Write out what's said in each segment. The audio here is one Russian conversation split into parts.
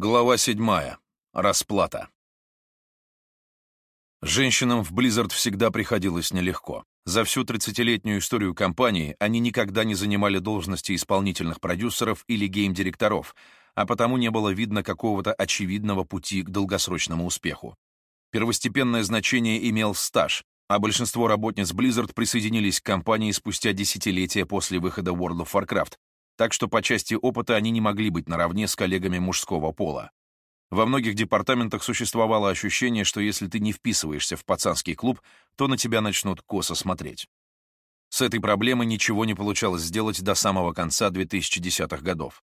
Глава 7. Расплата. Женщинам в Blizzard всегда приходилось нелегко. За всю 30-летнюю историю компании они никогда не занимали должности исполнительных продюсеров или гейм-директоров, а потому не было видно какого-то очевидного пути к долгосрочному успеху. Первостепенное значение имел стаж, а большинство работниц Blizzard присоединились к компании спустя десятилетия после выхода World of Warcraft, так что по части опыта они не могли быть наравне с коллегами мужского пола. Во многих департаментах существовало ощущение, что если ты не вписываешься в пацанский клуб, то на тебя начнут косо смотреть. С этой проблемой ничего не получалось сделать до самого конца 2010-х годов.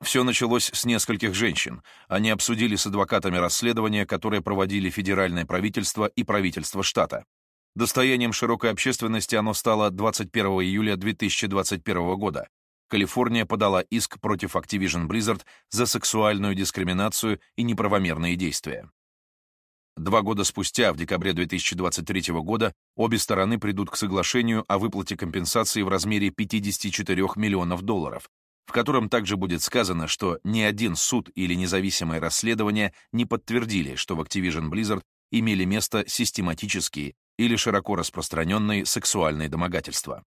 Все началось с нескольких женщин. Они обсудили с адвокатами расследование, которое проводили федеральное правительство и правительство штата. Достоянием широкой общественности оно стало 21 июля 2021 года, Калифорния подала иск против Activision Blizzard за сексуальную дискриминацию и неправомерные действия. Два года спустя, в декабре 2023 года, обе стороны придут к соглашению о выплате компенсации в размере 54 миллионов долларов, в котором также будет сказано, что ни один суд или независимое расследование не подтвердили, что в Activision Blizzard имели место систематические или широко распространенные сексуальные домогательства.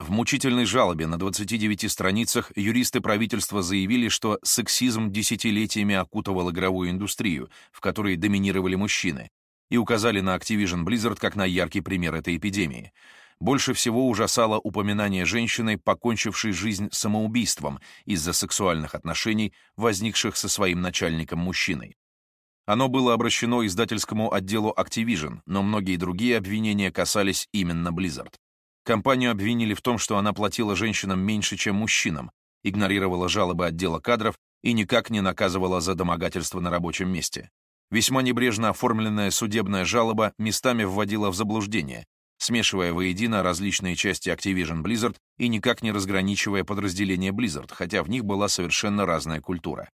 В мучительной жалобе на 29 страницах юристы правительства заявили, что сексизм десятилетиями окутывал игровую индустрию, в которой доминировали мужчины, и указали на Activision Blizzard как на яркий пример этой эпидемии. Больше всего ужасало упоминание женщины, покончившей жизнь самоубийством из-за сексуальных отношений, возникших со своим начальником-мужчиной. Оно было обращено издательскому отделу Activision, но многие другие обвинения касались именно Blizzard. Компанию обвинили в том, что она платила женщинам меньше, чем мужчинам, игнорировала жалобы отдела кадров и никак не наказывала за домогательство на рабочем месте. Весьма небрежно оформленная судебная жалоба местами вводила в заблуждение, смешивая воедино различные части Activision Blizzard и никак не разграничивая подразделения Blizzard, хотя в них была совершенно разная культура.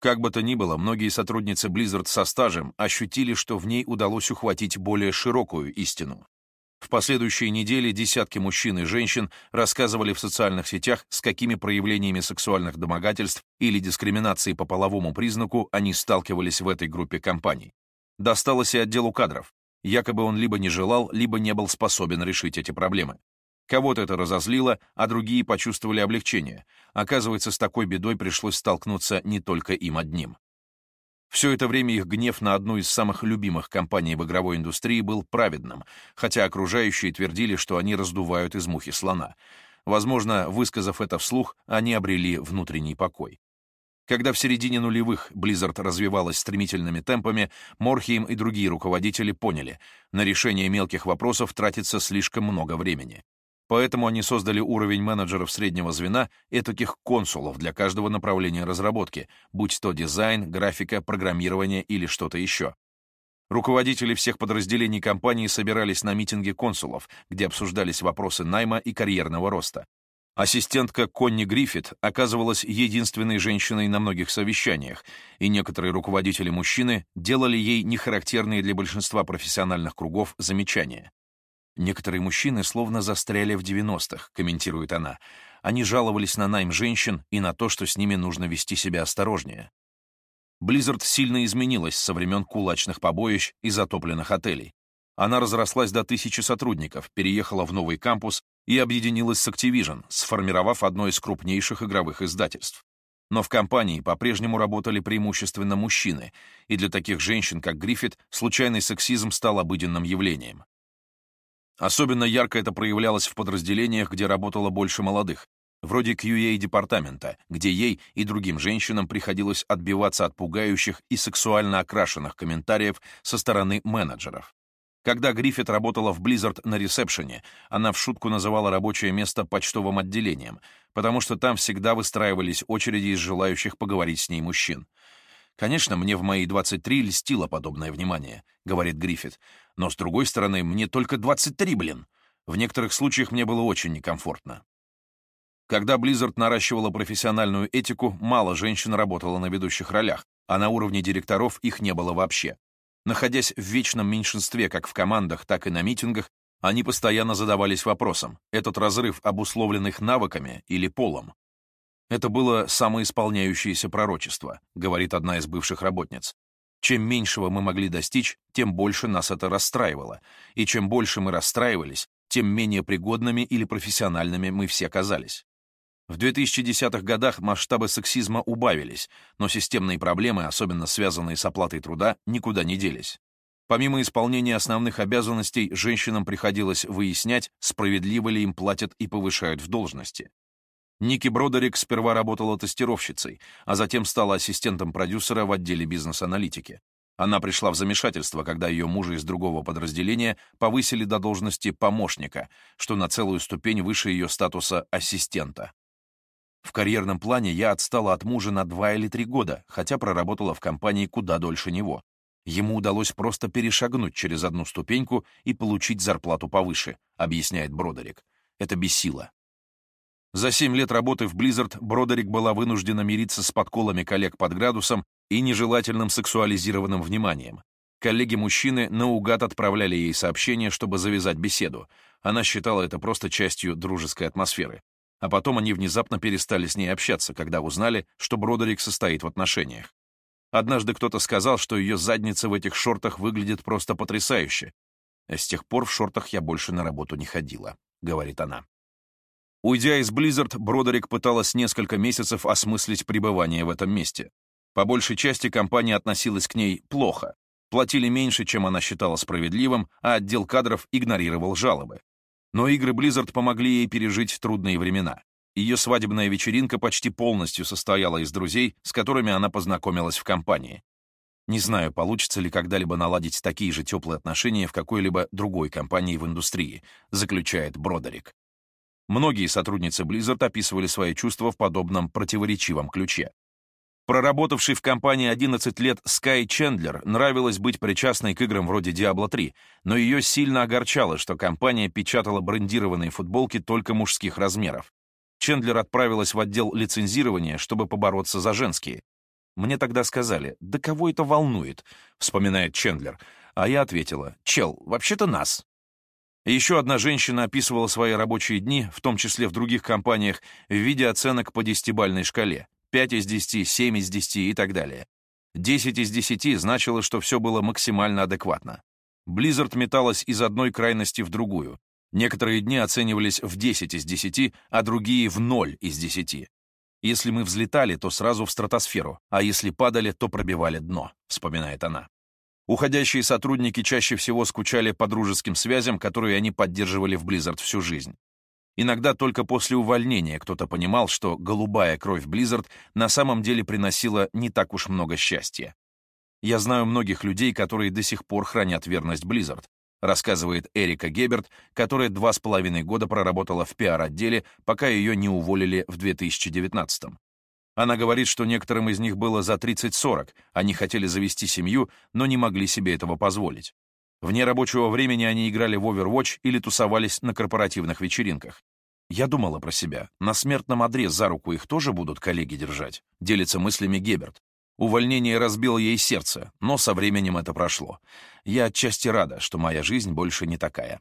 Как бы то ни было, многие сотрудницы Blizzard со стажем ощутили, что в ней удалось ухватить более широкую истину. В последующие недели десятки мужчин и женщин рассказывали в социальных сетях, с какими проявлениями сексуальных домогательств или дискриминации по половому признаку они сталкивались в этой группе компаний. Досталось и отделу кадров. Якобы он либо не желал, либо не был способен решить эти проблемы. Кого-то это разозлило, а другие почувствовали облегчение. Оказывается, с такой бедой пришлось столкнуться не только им одним. Все это время их гнев на одну из самых любимых компаний в игровой индустрии был праведным, хотя окружающие твердили, что они раздувают из мухи слона. Возможно, высказав это вслух, они обрели внутренний покой. Когда в середине нулевых Blizzard развивалась стремительными темпами, Морхием и другие руководители поняли, на решение мелких вопросов тратится слишком много времени. Поэтому они создали уровень менеджеров среднего звена и таких консулов для каждого направления разработки, будь то дизайн, графика, программирование или что-то еще. Руководители всех подразделений компании собирались на митинге консулов, где обсуждались вопросы найма и карьерного роста. Ассистентка Конни Гриффит оказывалась единственной женщиной на многих совещаниях, и некоторые руководители-мужчины делали ей нехарактерные для большинства профессиональных кругов замечания. Некоторые мужчины словно застряли в 90-х, комментирует она. Они жаловались на найм женщин и на то, что с ними нужно вести себя осторожнее. Blizzard сильно изменилась со времен кулачных побоищ и затопленных отелей. Она разрослась до тысячи сотрудников, переехала в новый кампус и объединилась с Activision, сформировав одно из крупнейших игровых издательств. Но в компании по-прежнему работали преимущественно мужчины, и для таких женщин, как Гриффит, случайный сексизм стал обыденным явлением. Особенно ярко это проявлялось в подразделениях, где работало больше молодых, вроде QA-департамента, где ей и другим женщинам приходилось отбиваться от пугающих и сексуально окрашенных комментариев со стороны менеджеров. Когда Гриффит работала в Blizzard на ресепшене, она в шутку называла рабочее место почтовым отделением, потому что там всегда выстраивались очереди из желающих поговорить с ней мужчин. «Конечно, мне в мои 23 льстило подобное внимание», — говорит Гриффит. «Но, с другой стороны, мне только 23, блин. В некоторых случаях мне было очень некомфортно». Когда Blizzard наращивала профессиональную этику, мало женщин работало на ведущих ролях, а на уровне директоров их не было вообще. Находясь в вечном меньшинстве как в командах, так и на митингах, они постоянно задавались вопросом, этот разрыв обусловлен их навыками или полом. Это было самоисполняющееся пророчество, говорит одна из бывших работниц. Чем меньшего мы могли достичь, тем больше нас это расстраивало, и чем больше мы расстраивались, тем менее пригодными или профессиональными мы все казались. В 2010-х годах масштабы сексизма убавились, но системные проблемы, особенно связанные с оплатой труда, никуда не делись. Помимо исполнения основных обязанностей, женщинам приходилось выяснять, справедливо ли им платят и повышают в должности. Ники Бродерик сперва работала тестировщицей, а затем стала ассистентом продюсера в отделе бизнес-аналитики. Она пришла в замешательство, когда ее мужа из другого подразделения повысили до должности помощника, что на целую ступень выше ее статуса ассистента. В карьерном плане я отстала от мужа на два или три года, хотя проработала в компании куда дольше него. Ему удалось просто перешагнуть через одну ступеньку и получить зарплату повыше, объясняет Бродерик. Это бесило. За семь лет работы в Blizzard Бродерик была вынуждена мириться с подколами коллег под градусом и нежелательным сексуализированным вниманием. Коллеги-мужчины наугад отправляли ей сообщения, чтобы завязать беседу. Она считала это просто частью дружеской атмосферы. А потом они внезапно перестали с ней общаться, когда узнали, что Бродерик состоит в отношениях. Однажды кто-то сказал, что ее задница в этих шортах выглядит просто потрясающе. С тех пор в шортах я больше на работу не ходила, говорит она. Уйдя из Blizzard, Бродерик пыталась несколько месяцев осмыслить пребывание в этом месте. По большей части компания относилась к ней плохо. Платили меньше, чем она считала справедливым, а отдел кадров игнорировал жалобы. Но игры Blizzard помогли ей пережить трудные времена. Ее свадебная вечеринка почти полностью состояла из друзей, с которыми она познакомилась в компании. Не знаю, получится ли когда-либо наладить такие же теплые отношения в какой-либо другой компании в индустрии, заключает Бродерик. Многие сотрудницы Blizzard описывали свои чувства в подобном противоречивом ключе. Проработавший в компании 11 лет Скай Чендлер нравилось быть причастной к играм вроде Diablo 3, но ее сильно огорчало, что компания печатала брендированные футболки только мужских размеров. Чендлер отправилась в отдел лицензирования, чтобы побороться за женские. Мне тогда сказали, да кого это волнует, вспоминает Чендлер. А я ответила, чел, вообще-то нас. Еще одна женщина описывала свои рабочие дни, в том числе в других компаниях, в виде оценок по десятибальной шкале. 5 из 10, 7 из 10 и так далее. 10 из 10 значило, что все было максимально адекватно. Blizzard металась из одной крайности в другую. Некоторые дни оценивались в 10 из 10, а другие в 0 из 10. Если мы взлетали, то сразу в стратосферу, а если падали, то пробивали дно, вспоминает она. Уходящие сотрудники чаще всего скучали по дружеским связям, которые они поддерживали в Blizzard всю жизнь. Иногда только после увольнения кто-то понимал, что голубая кровь Blizzard на самом деле приносила не так уж много счастья. Я знаю многих людей, которые до сих пор хранят верность Blizzard, рассказывает Эрика Геберт, которая два с половиной года проработала в пиар-отделе, пока ее не уволили в 2019 -м. Она говорит, что некоторым из них было за 30-40, они хотели завести семью, но не могли себе этого позволить. Вне рабочего времени они играли в Overwatch или тусовались на корпоративных вечеринках. Я думала про себя. На смертном одре за руку их тоже будут коллеги держать, делится мыслями Геберт. Увольнение разбило ей сердце, но со временем это прошло. Я отчасти рада, что моя жизнь больше не такая.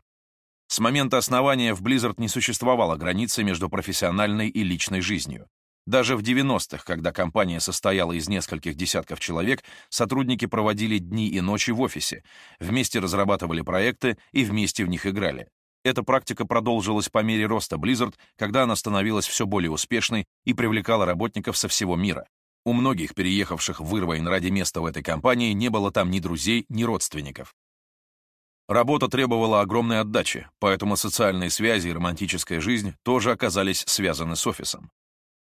С момента основания в Blizzard не существовало границы между профессиональной и личной жизнью. Даже в 90-х, когда компания состояла из нескольких десятков человек, сотрудники проводили дни и ночи в офисе, вместе разрабатывали проекты и вместе в них играли. Эта практика продолжилась по мере роста Blizzard, когда она становилась все более успешной и привлекала работников со всего мира. У многих, переехавших в Ирвайн ради места в этой компании, не было там ни друзей, ни родственников. Работа требовала огромной отдачи, поэтому социальные связи и романтическая жизнь тоже оказались связаны с офисом.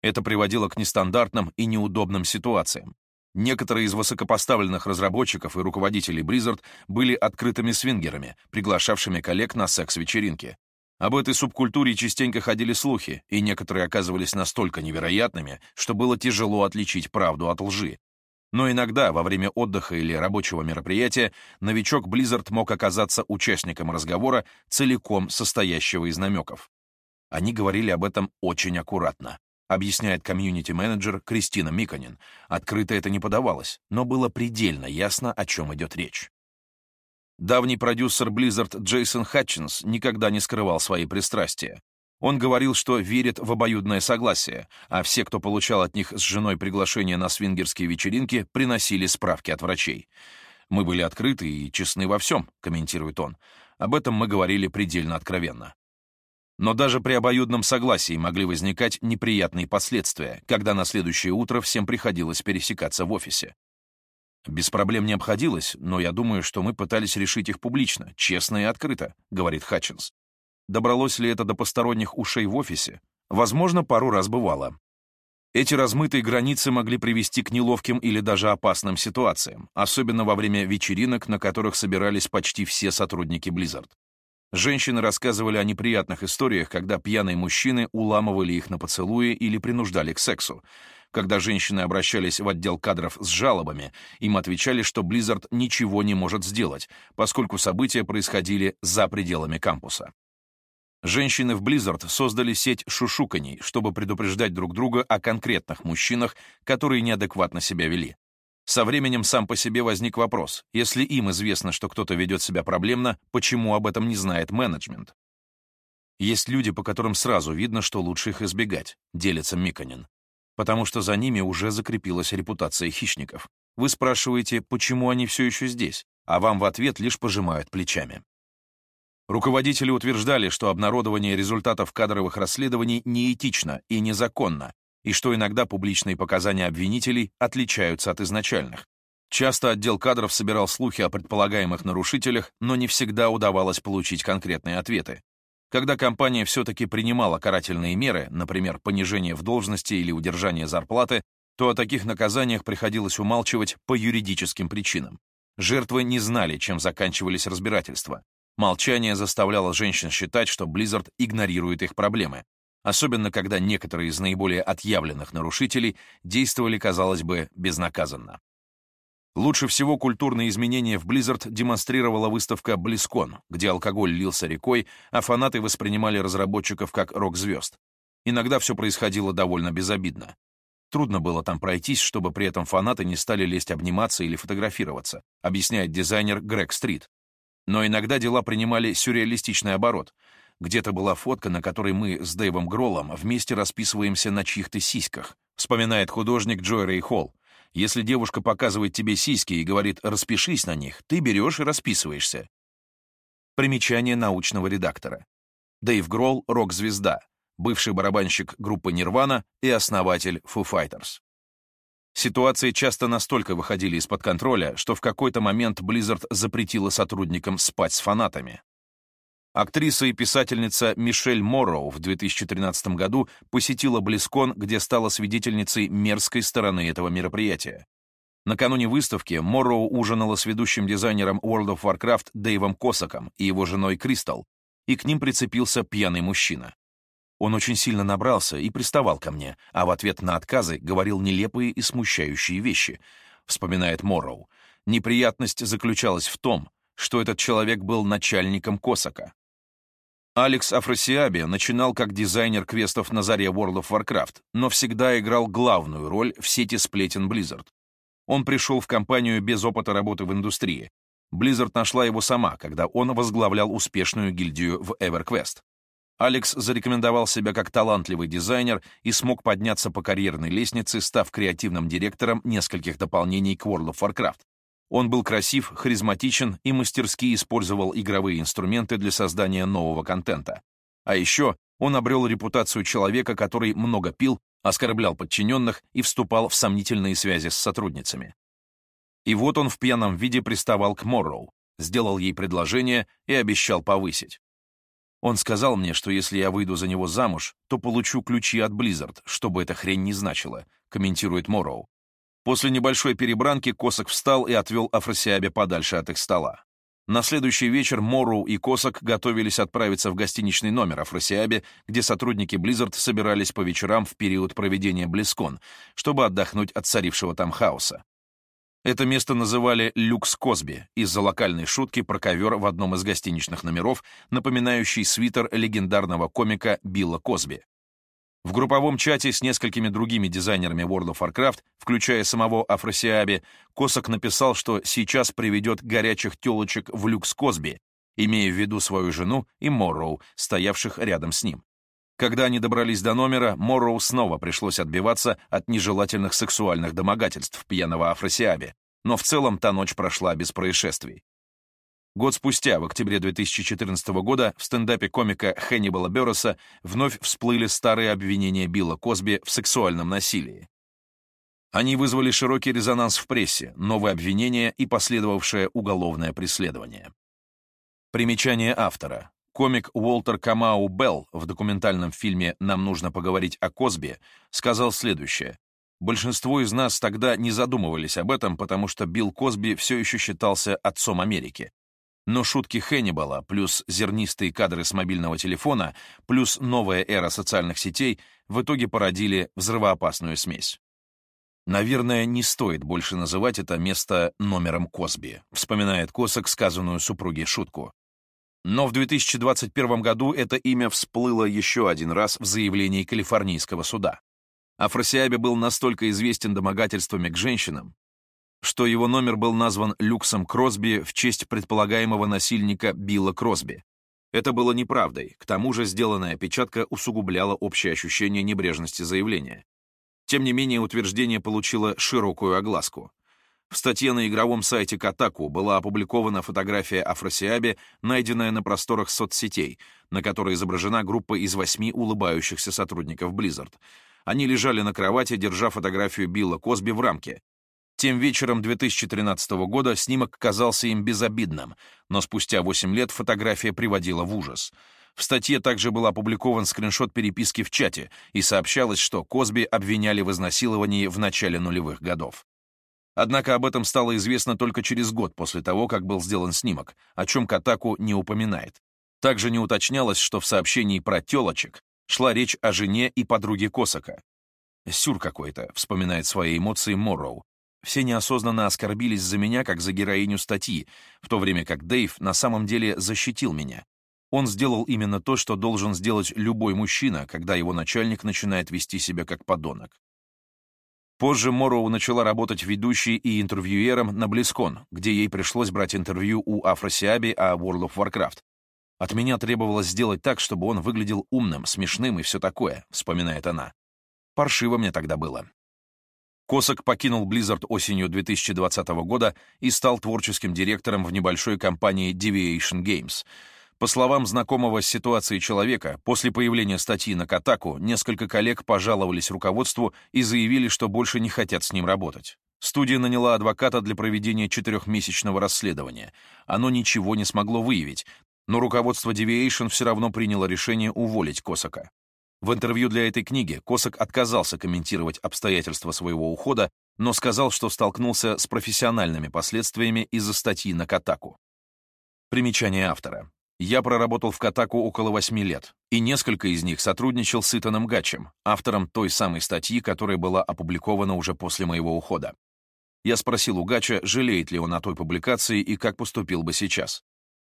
Это приводило к нестандартным и неудобным ситуациям. Некоторые из высокопоставленных разработчиков и руководителей Blizzard были открытыми свингерами, приглашавшими коллег на секс-вечеринки. Об этой субкультуре частенько ходили слухи, и некоторые оказывались настолько невероятными, что было тяжело отличить правду от лжи. Но иногда, во время отдыха или рабочего мероприятия, новичок Blizzard мог оказаться участником разговора, целиком состоящего из намеков. Они говорили об этом очень аккуратно объясняет комьюнити-менеджер Кристина Миконин. Открыто это не подавалось, но было предельно ясно, о чем идет речь. Давний продюсер Blizzard Джейсон Хатчинс никогда не скрывал свои пристрастия. Он говорил, что верит в обоюдное согласие, а все, кто получал от них с женой приглашение на свингерские вечеринки, приносили справки от врачей. «Мы были открыты и честны во всем», — комментирует он. «Об этом мы говорили предельно откровенно». Но даже при обоюдном согласии могли возникать неприятные последствия, когда на следующее утро всем приходилось пересекаться в офисе. «Без проблем не обходилось, но я думаю, что мы пытались решить их публично, честно и открыто», — говорит Хатчинс. Добралось ли это до посторонних ушей в офисе? Возможно, пару раз бывало. Эти размытые границы могли привести к неловким или даже опасным ситуациям, особенно во время вечеринок, на которых собирались почти все сотрудники Blizzard. Женщины рассказывали о неприятных историях, когда пьяные мужчины уламывали их на поцелуи или принуждали к сексу. Когда женщины обращались в отдел кадров с жалобами, им отвечали, что Blizzard ничего не может сделать, поскольку события происходили за пределами кампуса. Женщины в Blizzard создали сеть шушуканий, чтобы предупреждать друг друга о конкретных мужчинах, которые неадекватно себя вели. Со временем сам по себе возник вопрос, если им известно, что кто-то ведет себя проблемно, почему об этом не знает менеджмент? Есть люди, по которым сразу видно, что лучше их избегать, делится Миконин. Потому что за ними уже закрепилась репутация хищников. Вы спрашиваете, почему они все еще здесь, а вам в ответ лишь пожимают плечами. Руководители утверждали, что обнародование результатов кадровых расследований неэтично и незаконно, и что иногда публичные показания обвинителей отличаются от изначальных. Часто отдел кадров собирал слухи о предполагаемых нарушителях, но не всегда удавалось получить конкретные ответы. Когда компания все-таки принимала карательные меры, например, понижение в должности или удержание зарплаты, то о таких наказаниях приходилось умалчивать по юридическим причинам. Жертвы не знали, чем заканчивались разбирательства. Молчание заставляло женщин считать, что Blizzard игнорирует их проблемы, особенно когда некоторые из наиболее отъявленных нарушителей действовали, казалось бы, безнаказанно. Лучше всего культурные изменения в Blizzard демонстрировала выставка BlizzCon, где алкоголь лился рекой, а фанаты воспринимали разработчиков как рок-звезд. Иногда все происходило довольно безобидно. Трудно было там пройтись, чтобы при этом фанаты не стали лезть обниматься или фотографироваться, объясняет дизайнер Грег Стрит. Но иногда дела принимали сюрреалистичный оборот — где-то была фотка, на которой мы с Дэйвом Гроллом вместе расписываемся на чьих-то сиськах. Вспоминает художник Джой Рэй Холл. Если девушка показывает тебе сиськи и говорит «распишись на них», ты берешь и расписываешься. Примечание научного редактора. Дэйв Гролл — рок-звезда, бывший барабанщик группы Nirvana и основатель Foo Fighters. Ситуации часто настолько выходили из-под контроля, что в какой-то момент Blizzard запретила сотрудникам спать с фанатами. Актриса и писательница Мишель Морроу в 2013 году посетила Близкон, где стала свидетельницей мерзкой стороны этого мероприятия. Накануне выставки Морроу ужинала с ведущим дизайнером World of Warcraft Дэйвом Косаком и его женой Кристал, и к ним прицепился пьяный мужчина. Он очень сильно набрался и приставал ко мне, а в ответ на отказы говорил нелепые и смущающие вещи, вспоминает Морроу. Неприятность заключалась в том, что этот человек был начальником Косака. Алекс Афросиаби начинал как дизайнер квестов на заре World of Warcraft, но всегда играл главную роль в сети сплетен Blizzard. Он пришел в компанию без опыта работы в индустрии. Blizzard нашла его сама, когда он возглавлял успешную гильдию в EverQuest. Алекс зарекомендовал себя как талантливый дизайнер и смог подняться по карьерной лестнице, став креативным директором нескольких дополнений к World of Warcraft. Он был красив, харизматичен и мастерски использовал игровые инструменты для создания нового контента. А еще он обрел репутацию человека, который много пил, оскорблял подчиненных и вступал в сомнительные связи с сотрудницами. И вот он в пьяном виде приставал к Морроу, сделал ей предложение и обещал повысить. Он сказал мне, что если я выйду за него замуж, то получу ключи от Blizzard, что бы эта хрень ни значила, комментирует Морроу. После небольшой перебранки Косак встал и отвел Афросиабе подальше от их стола. На следующий вечер Морроу и Косак готовились отправиться в гостиничный номер Афросиабе, где сотрудники Blizzard собирались по вечерам в период проведения Близкон, чтобы отдохнуть от царившего там хаоса. Это место называли «Люкс Косби» из-за локальной шутки про ковер в одном из гостиничных номеров, напоминающий свитер легендарного комика Билла Косби. В групповом чате с несколькими другими дизайнерами World of Warcraft, включая самого Афросиаби, Косак написал, что сейчас приведет горячих телочек в люкс Косби, имея в виду свою жену и Морроу, стоявших рядом с ним. Когда они добрались до номера, Морроу снова пришлось отбиваться от нежелательных сексуальных домогательств пьяного Афросиаби, но в целом та ночь прошла без происшествий. Год спустя, в октябре 2014 года, в стендапе комика Хеннибала Берроса вновь всплыли старые обвинения Билла Косби в сексуальном насилии. Они вызвали широкий резонанс в прессе, новые обвинения и последовавшее уголовное преследование. Примечание автора. Комик Уолтер Камау Белл в документальном фильме «Нам нужно поговорить о Косби» сказал следующее. Большинство из нас тогда не задумывались об этом, потому что Билл Косби все еще считался отцом Америки. Но шутки Хеннибала, плюс зернистые кадры с мобильного телефона, плюс новая эра социальных сетей в итоге породили взрывоопасную смесь. Наверное, не стоит больше называть это место номером Косби, вспоминает Косак сказанную супруге шутку. Но в 2021 году это имя всплыло еще один раз в заявлении Калифорнийского суда. Афросиабе был настолько известен домогательствами к женщинам, что его номер был назван Люксом Кросби в честь предполагаемого насильника Билла Кросби. Это было неправдой, к тому же сделанная опечатка усугубляла общее ощущение небрежности заявления. Тем не менее, утверждение получило широкую огласку. В статье на игровом сайте Катаку была опубликована фотография Афросиаби, найденная на просторах соцсетей, на которой изображена группа из восьми улыбающихся сотрудников Blizzard. Они лежали на кровати, держа фотографию Билла Косби в рамке. Тем вечером 2013 года снимок казался им безобидным, но спустя 8 лет фотография приводила в ужас — в статье также был опубликован скриншот переписки в чате, и сообщалось, что Косби обвиняли в изнасиловании в начале нулевых годов. Однако об этом стало известно только через год после того, как был сделан снимок, о чем Катаку не упоминает. Также не уточнялось, что в сообщении про телочек шла речь о жене и подруге Косака. «Сюр какой-то», — вспоминает свои эмоции Морроу. «Все неосознанно оскорбились за меня, как за героиню статьи, в то время как Дэйв на самом деле защитил меня. Он сделал именно то, что должен сделать любой мужчина, когда его начальник начинает вести себя как подонок. Позже Морроу начала работать ведущей и интервьюером на Близкон, где ей пришлось брать интервью у Афросиаби о World of Warcraft. «От меня требовалось сделать так, чтобы он выглядел умным, смешным и все такое», — вспоминает она. «Паршиво мне тогда было». Косак покинул Blizzard осенью 2020 года и стал творческим директором в небольшой компании Deviation Games — по словам знакомого с ситуацией человека, после появления статьи на Катаку несколько коллег пожаловались руководству и заявили, что больше не хотят с ним работать. Студия наняла адвоката для проведения четырехмесячного расследования. Оно ничего не смогло выявить, но руководство Deviation все равно приняло решение уволить Косака. В интервью для этой книги Косак отказался комментировать обстоятельства своего ухода, но сказал, что столкнулся с профессиональными последствиями из-за статьи на Катаку. Примечание автора. Я проработал в Катаку около восьми лет, и несколько из них сотрудничал с Итаном Гатчем, автором той самой статьи, которая была опубликована уже после моего ухода. Я спросил у Гача, жалеет ли он о той публикации и как поступил бы сейчас.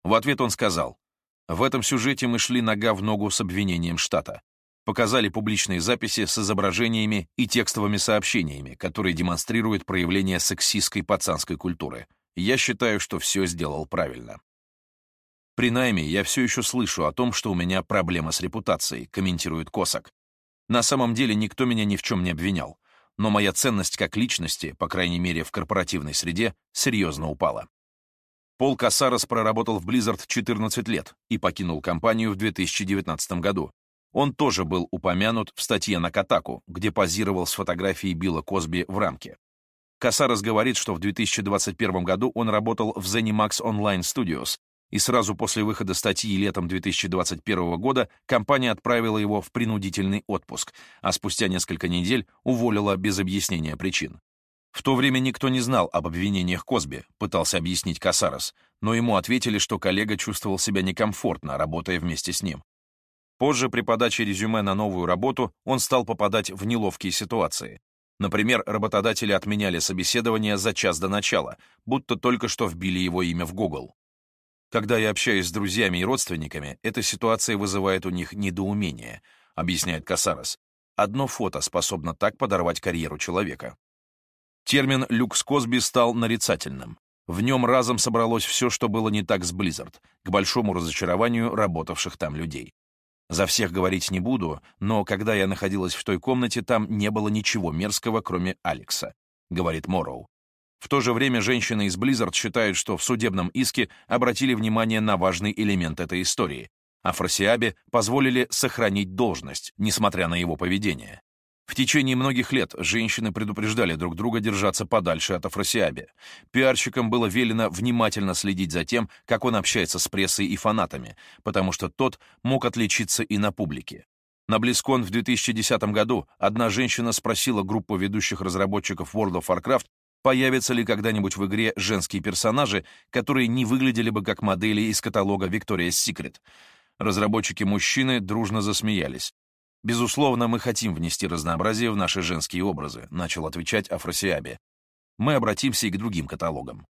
В ответ он сказал, «В этом сюжете мы шли нога в ногу с обвинением штата. Показали публичные записи с изображениями и текстовыми сообщениями, которые демонстрируют проявление сексистской пацанской культуры. Я считаю, что все сделал правильно». При найме я все еще слышу о том, что у меня проблема с репутацией, комментирует Косак. На самом деле никто меня ни в чем не обвинял, но моя ценность как личности, по крайней мере в корпоративной среде, серьезно упала. Пол Кассарос проработал в Blizzard 14 лет и покинул компанию в 2019 году. Он тоже был упомянут в статье на Катаку, где позировал с фотографией Билла Косби в рамке. Кассарос говорит, что в 2021 году он работал в ZeniMax Online Studios, и сразу после выхода статьи летом 2021 года компания отправила его в принудительный отпуск, а спустя несколько недель уволила без объяснения причин. В то время никто не знал об обвинениях Косби, пытался объяснить Касарос, но ему ответили, что коллега чувствовал себя некомфортно, работая вместе с ним. Позже при подаче резюме на новую работу он стал попадать в неловкие ситуации. Например, работодатели отменяли собеседование за час до начала, будто только что вбили его имя в Google. Когда я общаюсь с друзьями и родственниками, эта ситуация вызывает у них недоумение, объясняет Касарос. Одно фото способно так подорвать карьеру человека. Термин «люкс Косби» стал нарицательным. В нем разом собралось все, что было не так с Blizzard, к большому разочарованию работавших там людей. За всех говорить не буду, но когда я находилась в той комнате, там не было ничего мерзкого, кроме Алекса», — говорит Морроу. В то же время женщины из Blizzard считают, что в судебном иске обратили внимание на важный элемент этой истории. Афросиабе позволили сохранить должность, несмотря на его поведение. В течение многих лет женщины предупреждали друг друга держаться подальше от Афросиабе. Пиарщикам было велено внимательно следить за тем, как он общается с прессой и фанатами, потому что тот мог отличиться и на публике. На BlizzCon в 2010 году одна женщина спросила группу ведущих разработчиков World of Warcraft, появятся ли когда-нибудь в игре женские персонажи, которые не выглядели бы как модели из каталога Victoria's Secret. Разработчики-мужчины дружно засмеялись. «Безусловно, мы хотим внести разнообразие в наши женские образы», начал отвечать Афросиабе. «Мы обратимся и к другим каталогам».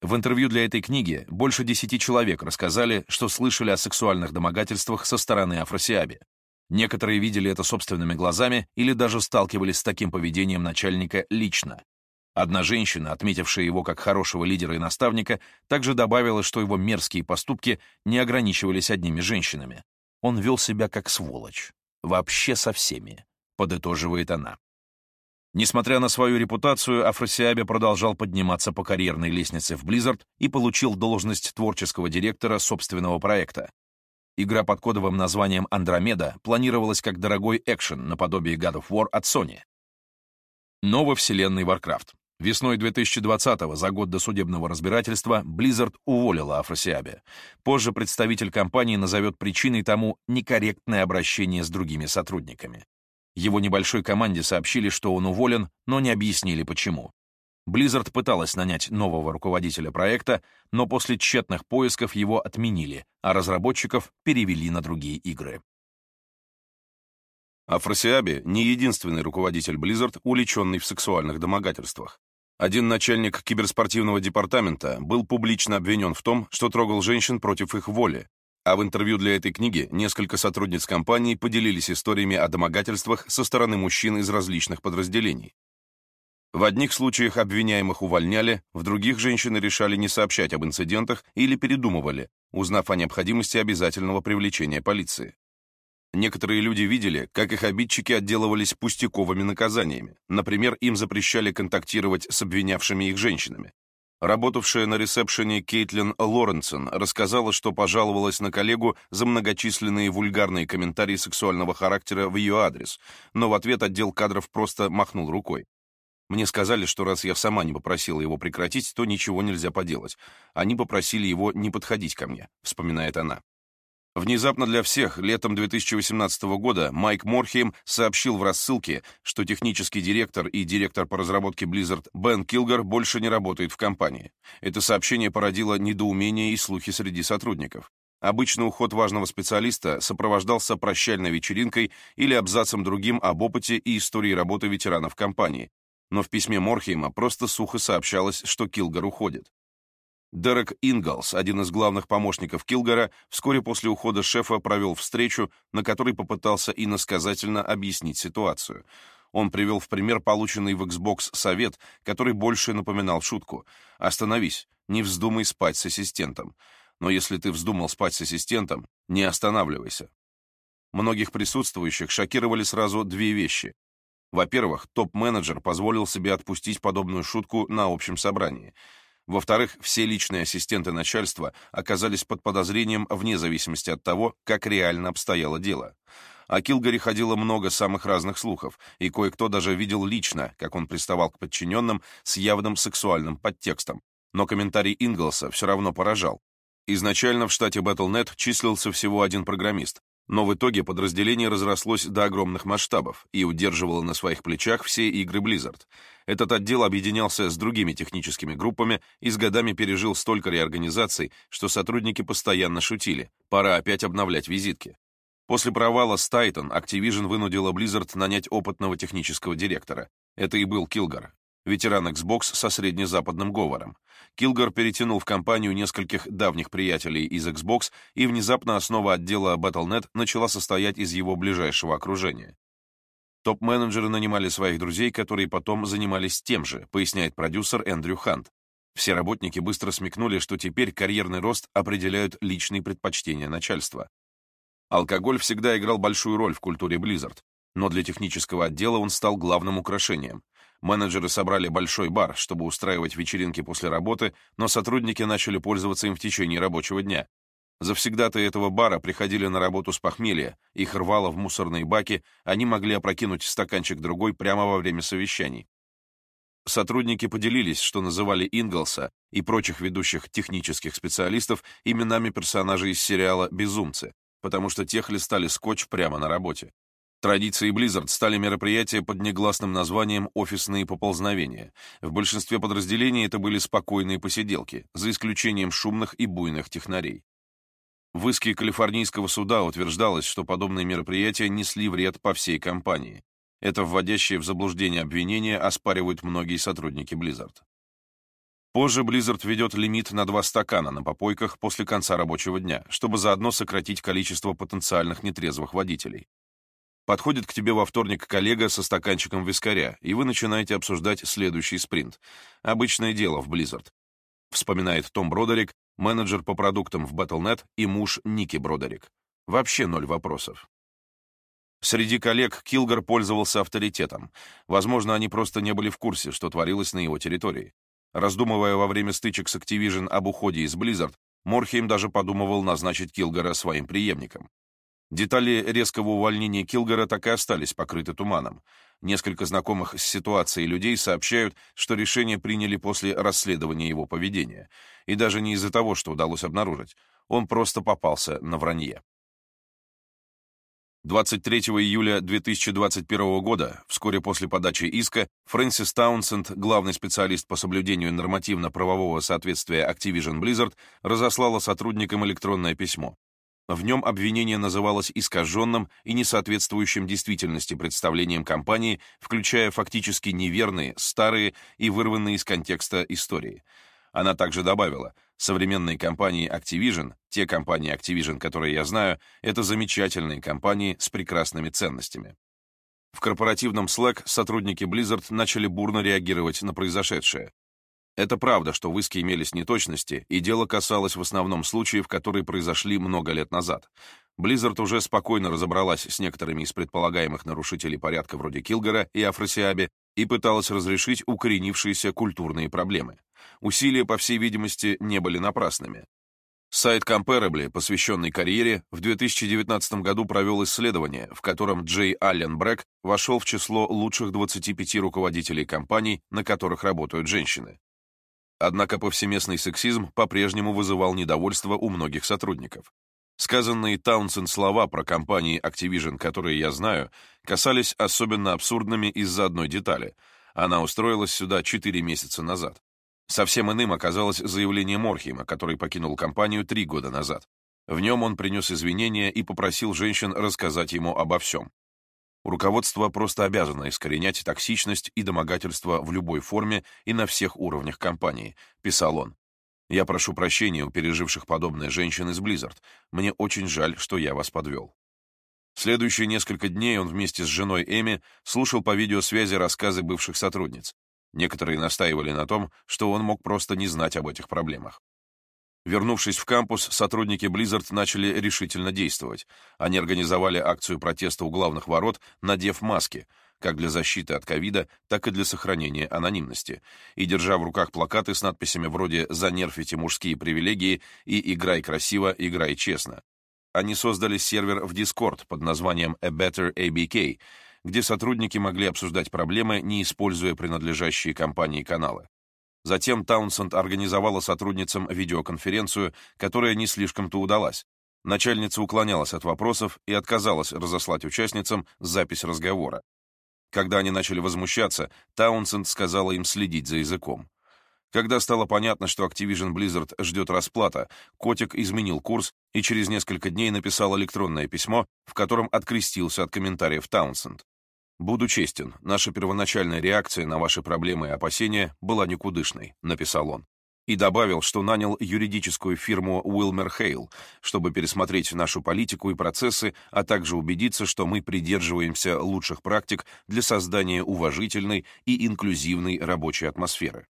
В интервью для этой книги больше десяти человек рассказали, что слышали о сексуальных домогательствах со стороны Афросиабе. Некоторые видели это собственными глазами или даже сталкивались с таким поведением начальника лично. Одна женщина, отметившая его как хорошего лидера и наставника, также добавила, что его мерзкие поступки не ограничивались одними женщинами. Он вел себя как сволочь. Вообще со всеми, подытоживает она. Несмотря на свою репутацию, Афросиабе продолжал подниматься по карьерной лестнице в Blizzard и получил должность творческого директора собственного проекта. Игра под кодовым названием «Андромеда» планировалась как дорогой экшен наподобие God of War от Sony. Нововселенной Warcraft. Весной 2020-го, за год до судебного разбирательства, Blizzard уволила Афросиабе. Позже представитель компании назовет причиной тому некорректное обращение с другими сотрудниками. Его небольшой команде сообщили, что он уволен, но не объяснили почему. Blizzard пыталась нанять нового руководителя проекта, но после тщетных поисков его отменили, а разработчиков перевели на другие игры. Афросиаби не единственный руководитель Blizzard, уличенный в сексуальных домогательствах. Один начальник киберспортивного департамента был публично обвинен в том, что трогал женщин против их воли, а в интервью для этой книги несколько сотрудниц компании поделились историями о домогательствах со стороны мужчин из различных подразделений. В одних случаях обвиняемых увольняли, в других женщины решали не сообщать об инцидентах или передумывали, узнав о необходимости обязательного привлечения полиции. Некоторые люди видели, как их обидчики отделывались пустяковыми наказаниями. Например, им запрещали контактировать с обвинявшими их женщинами. Работавшая на ресепшене Кейтлин Лоренсон рассказала, что пожаловалась на коллегу за многочисленные вульгарные комментарии сексуального характера в ее адрес, но в ответ отдел кадров просто махнул рукой. Мне сказали, что раз я сама не попросила его прекратить, то ничего нельзя поделать. Они попросили его не подходить ко мне, вспоминает она. Внезапно для всех, летом 2018 года Майк Морхейм сообщил в рассылке, что технический директор и директор по разработке Blizzard Бен Килгар больше не работает в компании. Это сообщение породило недоумение и слухи среди сотрудников. Обычно уход важного специалиста сопровождался прощальной вечеринкой или абзацем другим об опыте и истории работы ветеранов компании. Но в письме Морхейма просто сухо сообщалось, что Килгар уходит. Дерек Ингалс, один из главных помощников Килгора, вскоре после ухода шефа провел встречу, на которой попытался иносказательно объяснить ситуацию. Он привел в пример полученный в Xbox совет, который больше напоминал шутку. «Остановись, не вздумай спать с ассистентом. Но если ты вздумал спать с ассистентом, не останавливайся». Многих присутствующих шокировали сразу две вещи. Во-первых, топ-менеджер позволил себе отпустить подобную шутку на общем собрании — во-вторых, все личные ассистенты начальства оказались под подозрением вне зависимости от того, как реально обстояло дело. О Килгаре ходило много самых разных слухов, и кое-кто даже видел лично, как он приставал к подчиненным с явным сексуальным подтекстом. Но комментарий Инглса все равно поражал. Изначально в штате Battle.net числился всего один программист, но в итоге подразделение разрослось до огромных масштабов и удерживало на своих плечах все игры Blizzard. Этот отдел объединялся с другими техническими группами и с годами пережил столько реорганизаций, что сотрудники постоянно шутили. Пора опять обновлять визитки. После провала с Titan Activision вынудила Blizzard нанять опытного технического директора. Это и был Килгар, ветеран Xbox со среднезападным говором. Килгар перетянул в компанию нескольких давних приятелей из Xbox, и внезапно основа отдела Battle.net начала состоять из его ближайшего окружения. Топ-менеджеры нанимали своих друзей, которые потом занимались тем же, поясняет продюсер Эндрю Хант. Все работники быстро смекнули, что теперь карьерный рост определяют личные предпочтения начальства. Алкоголь всегда играл большую роль в культуре Blizzard, но для технического отдела он стал главным украшением. Менеджеры собрали большой бар, чтобы устраивать вечеринки после работы, но сотрудники начали пользоваться им в течение рабочего дня. Завсегдаты этого бара приходили на работу с похмелья, их рвало в мусорные баки, они могли опрокинуть стаканчик другой прямо во время совещаний. Сотрудники поделились, что называли Инглса и прочих ведущих технических специалистов именами персонажей из сериала «Безумцы», потому что тех листали скотч прямо на работе. Традицией Blizzard стали мероприятия под негласным названием «офисные поползновения». В большинстве подразделений это были спокойные посиделки, за исключением шумных и буйных технарей. В иске калифорнийского суда утверждалось, что подобные мероприятия несли вред по всей компании. Это вводящее в заблуждение обвинение оспаривают многие сотрудники Blizzard. Позже Blizzard ведет лимит на два стакана на попойках после конца рабочего дня, чтобы заодно сократить количество потенциальных нетрезвых водителей. Подходит к тебе во вторник коллега со стаканчиком вискаря, и вы начинаете обсуждать следующий спринт. Обычное дело в Blizzard. Вспоминает Том Бродерик, менеджер по продуктам в Battle.net и муж Ники Бродерик. Вообще ноль вопросов. Среди коллег Килгар пользовался авторитетом. Возможно, они просто не были в курсе, что творилось на его территории. Раздумывая во время стычек с Activision об уходе из Blizzard, Морхейм даже подумывал назначить Килгара своим преемником. Детали резкого увольнения Килгора так и остались покрыты туманом. Несколько знакомых с ситуацией людей сообщают, что решение приняли после расследования его поведения. И даже не из-за того, что удалось обнаружить. Он просто попался на вранье. 23 июля 2021 года, вскоре после подачи иска, Фрэнсис Таунсенд, главный специалист по соблюдению нормативно-правового соответствия Activision Blizzard, разослала сотрудникам электронное письмо. В нем обвинение называлось искаженным и несоответствующим действительности представлением компании, включая фактически неверные, старые и вырванные из контекста истории. Она также добавила, современные компании Activision, те компании Activision, которые я знаю, это замечательные компании с прекрасными ценностями. В корпоративном Slack сотрудники Blizzard начали бурно реагировать на произошедшее. Это правда, что в иске имелись неточности, и дело касалось в основном случаев, которые произошли много лет назад. Blizzard уже спокойно разобралась с некоторыми из предполагаемых нарушителей порядка вроде Килгора и Афросиаби и пыталась разрешить укоренившиеся культурные проблемы. Усилия, по всей видимости, не были напрасными. Сайт Comparably, посвященный карьере, в 2019 году провел исследование, в котором Джей Аллен Брэк вошел в число лучших 25 руководителей компаний, на которых работают женщины. Однако повсеместный сексизм по-прежнему вызывал недовольство у многих сотрудников. Сказанные Таунсенд слова про компании Activision, которые я знаю, касались особенно абсурдными из-за одной детали. Она устроилась сюда 4 месяца назад. Совсем иным оказалось заявление Морхима, который покинул компанию три года назад. В нем он принес извинения и попросил женщин рассказать ему обо всем. Руководство просто обязано искоренять токсичность и домогательство в любой форме и на всех уровнях компании, писал он. Я прошу прощения у переживших подобное женщин из Blizzard. Мне очень жаль, что я вас подвел. Следующие несколько дней он вместе с женой Эми слушал по видеосвязи рассказы бывших сотрудниц. Некоторые настаивали на том, что он мог просто не знать об этих проблемах. Вернувшись в кампус, сотрудники Blizzard начали решительно действовать. Они организовали акцию протеста у главных ворот, надев маски, как для защиты от ковида, так и для сохранения анонимности, и держа в руках плакаты с надписями вроде «Занерфите мужские привилегии» и «Играй красиво, играй честно». Они создали сервер в Discord под названием A Better ABK, где сотрудники могли обсуждать проблемы, не используя принадлежащие компании каналы. Затем Таунсенд организовала сотрудницам видеоконференцию, которая не слишком-то удалась. Начальница уклонялась от вопросов и отказалась разослать участницам запись разговора. Когда они начали возмущаться, Таунсенд сказала им следить за языком. Когда стало понятно, что Activision Blizzard ждет расплата, Котик изменил курс и через несколько дней написал электронное письмо, в котором открестился от комментариев Таунсенд. «Буду честен, наша первоначальная реакция на ваши проблемы и опасения была никудышной», — написал он. И добавил, что нанял юридическую фирму Уилмер Хейл, чтобы пересмотреть нашу политику и процессы, а также убедиться, что мы придерживаемся лучших практик для создания уважительной и инклюзивной рабочей атмосферы.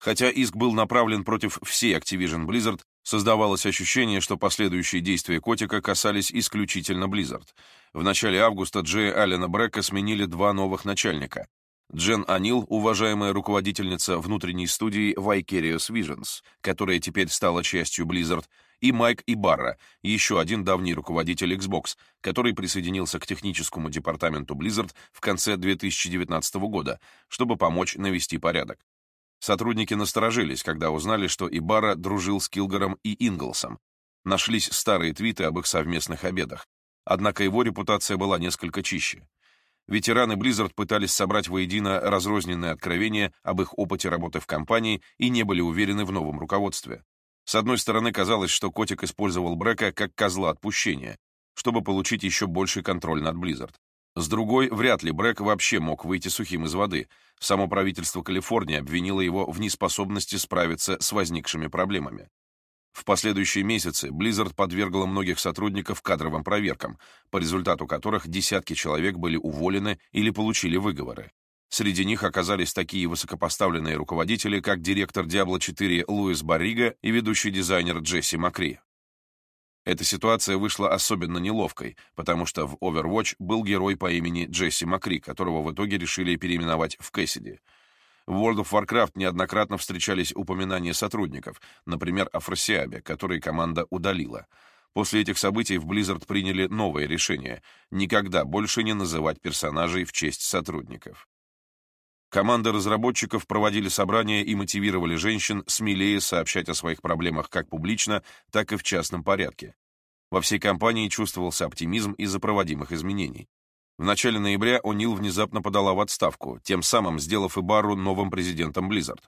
Хотя иск был направлен против всей Activision Blizzard, создавалось ощущение, что последующие действия котика касались исключительно Blizzard. В начале августа Джея Аллена Брека сменили два новых начальника. Джен Анил, уважаемая руководительница внутренней студии Vicarious Visions, которая теперь стала частью Blizzard, и Майк Ибарра, еще один давний руководитель Xbox, который присоединился к техническому департаменту Blizzard в конце 2019 года, чтобы помочь навести порядок. Сотрудники насторожились, когда узнали, что Ибара дружил с Килгаром и Инглсом. Нашлись старые твиты об их совместных обедах. Однако его репутация была несколько чище. Ветераны Blizzard пытались собрать воедино разрозненные откровения об их опыте работы в компании и не были уверены в новом руководстве. С одной стороны, казалось, что Котик использовал Брека как козла отпущения, чтобы получить еще больший контроль над Blizzard. С другой, вряд ли Брэк вообще мог выйти сухим из воды. Само правительство Калифорнии обвинило его в неспособности справиться с возникшими проблемами. В последующие месяцы Blizzard подвергла многих сотрудников кадровым проверкам, по результату которых десятки человек были уволены или получили выговоры. Среди них оказались такие высокопоставленные руководители, как директор Diablo 4 Луис Баррига и ведущий дизайнер Джесси Макри. Эта ситуация вышла особенно неловкой, потому что в Overwatch был герой по имени Джесси Макри, которого в итоге решили переименовать в Кэссиди. В World of Warcraft неоднократно встречались упоминания сотрудников, например, о Фросиабе, который команда удалила. После этих событий в Blizzard приняли новое решение — никогда больше не называть персонажей в честь сотрудников. Команды разработчиков проводили собрания и мотивировали женщин смелее сообщать о своих проблемах как публично, так и в частном порядке. Во всей компании чувствовался оптимизм из-за проводимых изменений. В начале ноября О'Нил внезапно подала в отставку, тем самым сделав Ибару новым президентом Blizzard.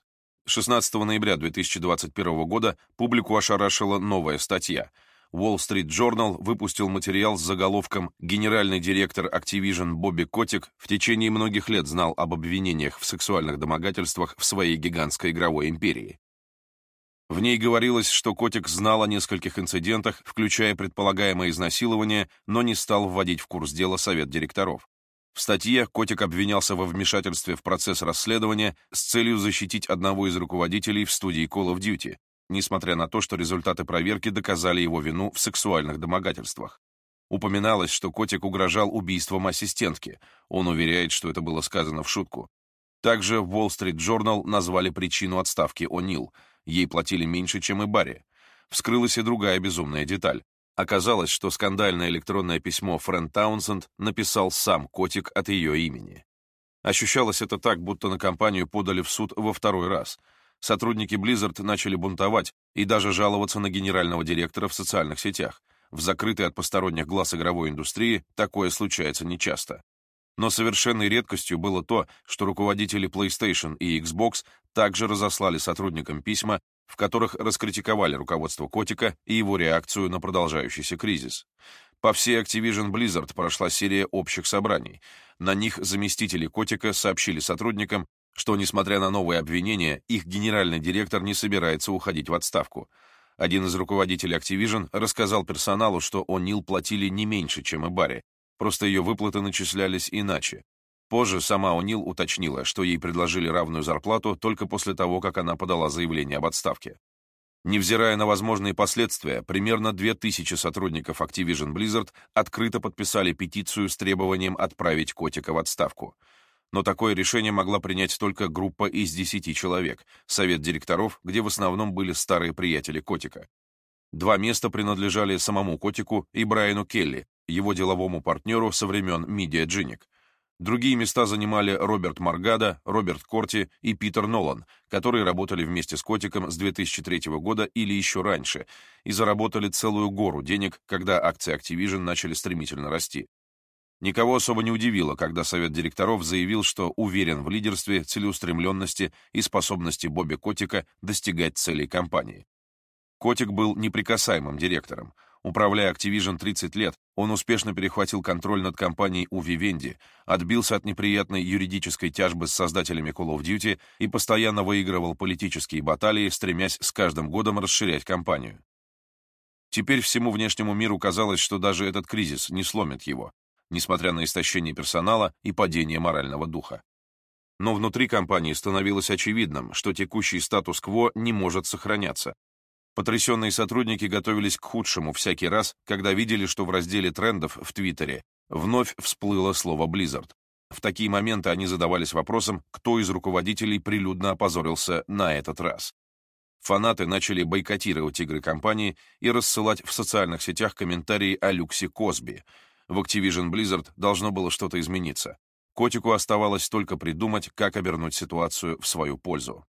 16 ноября 2021 года публику ошарашила новая статья — Wall Street Journal выпустил материал с заголовком «Генеральный директор Activision Бобби Котик в течение многих лет знал об обвинениях в сексуальных домогательствах в своей гигантской игровой империи». В ней говорилось, что Котик знал о нескольких инцидентах, включая предполагаемое изнасилование, но не стал вводить в курс дела совет директоров. В статье Котик обвинялся во вмешательстве в процесс расследования с целью защитить одного из руководителей в студии Call of Duty, несмотря на то, что результаты проверки доказали его вину в сексуальных домогательствах. Упоминалось, что котик угрожал убийством ассистентки. Он уверяет, что это было сказано в шутку. Также в Wall Street Journal назвали причину отставки О'Нил. Ей платили меньше, чем и Барри. Вскрылась и другая безумная деталь. Оказалось, что скандальное электронное письмо Френ Таунсенд написал сам котик от ее имени. Ощущалось это так, будто на компанию подали в суд во второй раз — Сотрудники Blizzard начали бунтовать и даже жаловаться на генерального директора в социальных сетях. В закрытой от посторонних глаз игровой индустрии такое случается нечасто. Но совершенной редкостью было то, что руководители PlayStation и Xbox также разослали сотрудникам письма, в которых раскритиковали руководство Котика и его реакцию на продолжающийся кризис. По всей Activision Blizzard прошла серия общих собраний. На них заместители Котика сообщили сотрудникам, что, несмотря на новые обвинения, их генеральный директор не собирается уходить в отставку. Один из руководителей Activision рассказал персоналу, что О'Нил платили не меньше, чем и Барри, просто ее выплаты начислялись иначе. Позже сама О'Нил уточнила, что ей предложили равную зарплату только после того, как она подала заявление об отставке. Невзирая на возможные последствия, примерно 2000 сотрудников Activision Blizzard открыто подписали петицию с требованием отправить котика в отставку — но такое решение могла принять только группа из 10 человек, совет директоров, где в основном были старые приятели Котика. Два места принадлежали самому Котику и Брайану Келли, его деловому партнеру со времен Media Genic. Другие места занимали Роберт Маргада, Роберт Корти и Питер Нолан, которые работали вместе с Котиком с 2003 года или еще раньше и заработали целую гору денег, когда акции Activision начали стремительно расти. Никого особо не удивило, когда совет директоров заявил, что уверен в лидерстве, целеустремленности и способности Бобби Котика достигать целей компании. Котик был неприкасаемым директором. Управляя Activision 30 лет, он успешно перехватил контроль над компанией у Vivendi, отбился от неприятной юридической тяжбы с создателями Call of Duty и постоянно выигрывал политические баталии, стремясь с каждым годом расширять компанию. Теперь всему внешнему миру казалось, что даже этот кризис не сломит его, несмотря на истощение персонала и падение морального духа. но внутри компании становилось очевидным, что текущий статус-кво не может сохраняться. Потрясенные сотрудники готовились к худшему всякий раз, когда видели, что в разделе трендов в Твиттере вновь всплыло слово Blizzard. В такие моменты они задавались вопросом, кто из руководителей прилюдно опозорился на этот раз. Фанаты начали бойкотировать игры компании и рассылать в социальных сетях комментарии о люксе Косби. В Activision Blizzard должно было что-то измениться. Котику оставалось только придумать, как обернуть ситуацию в свою пользу.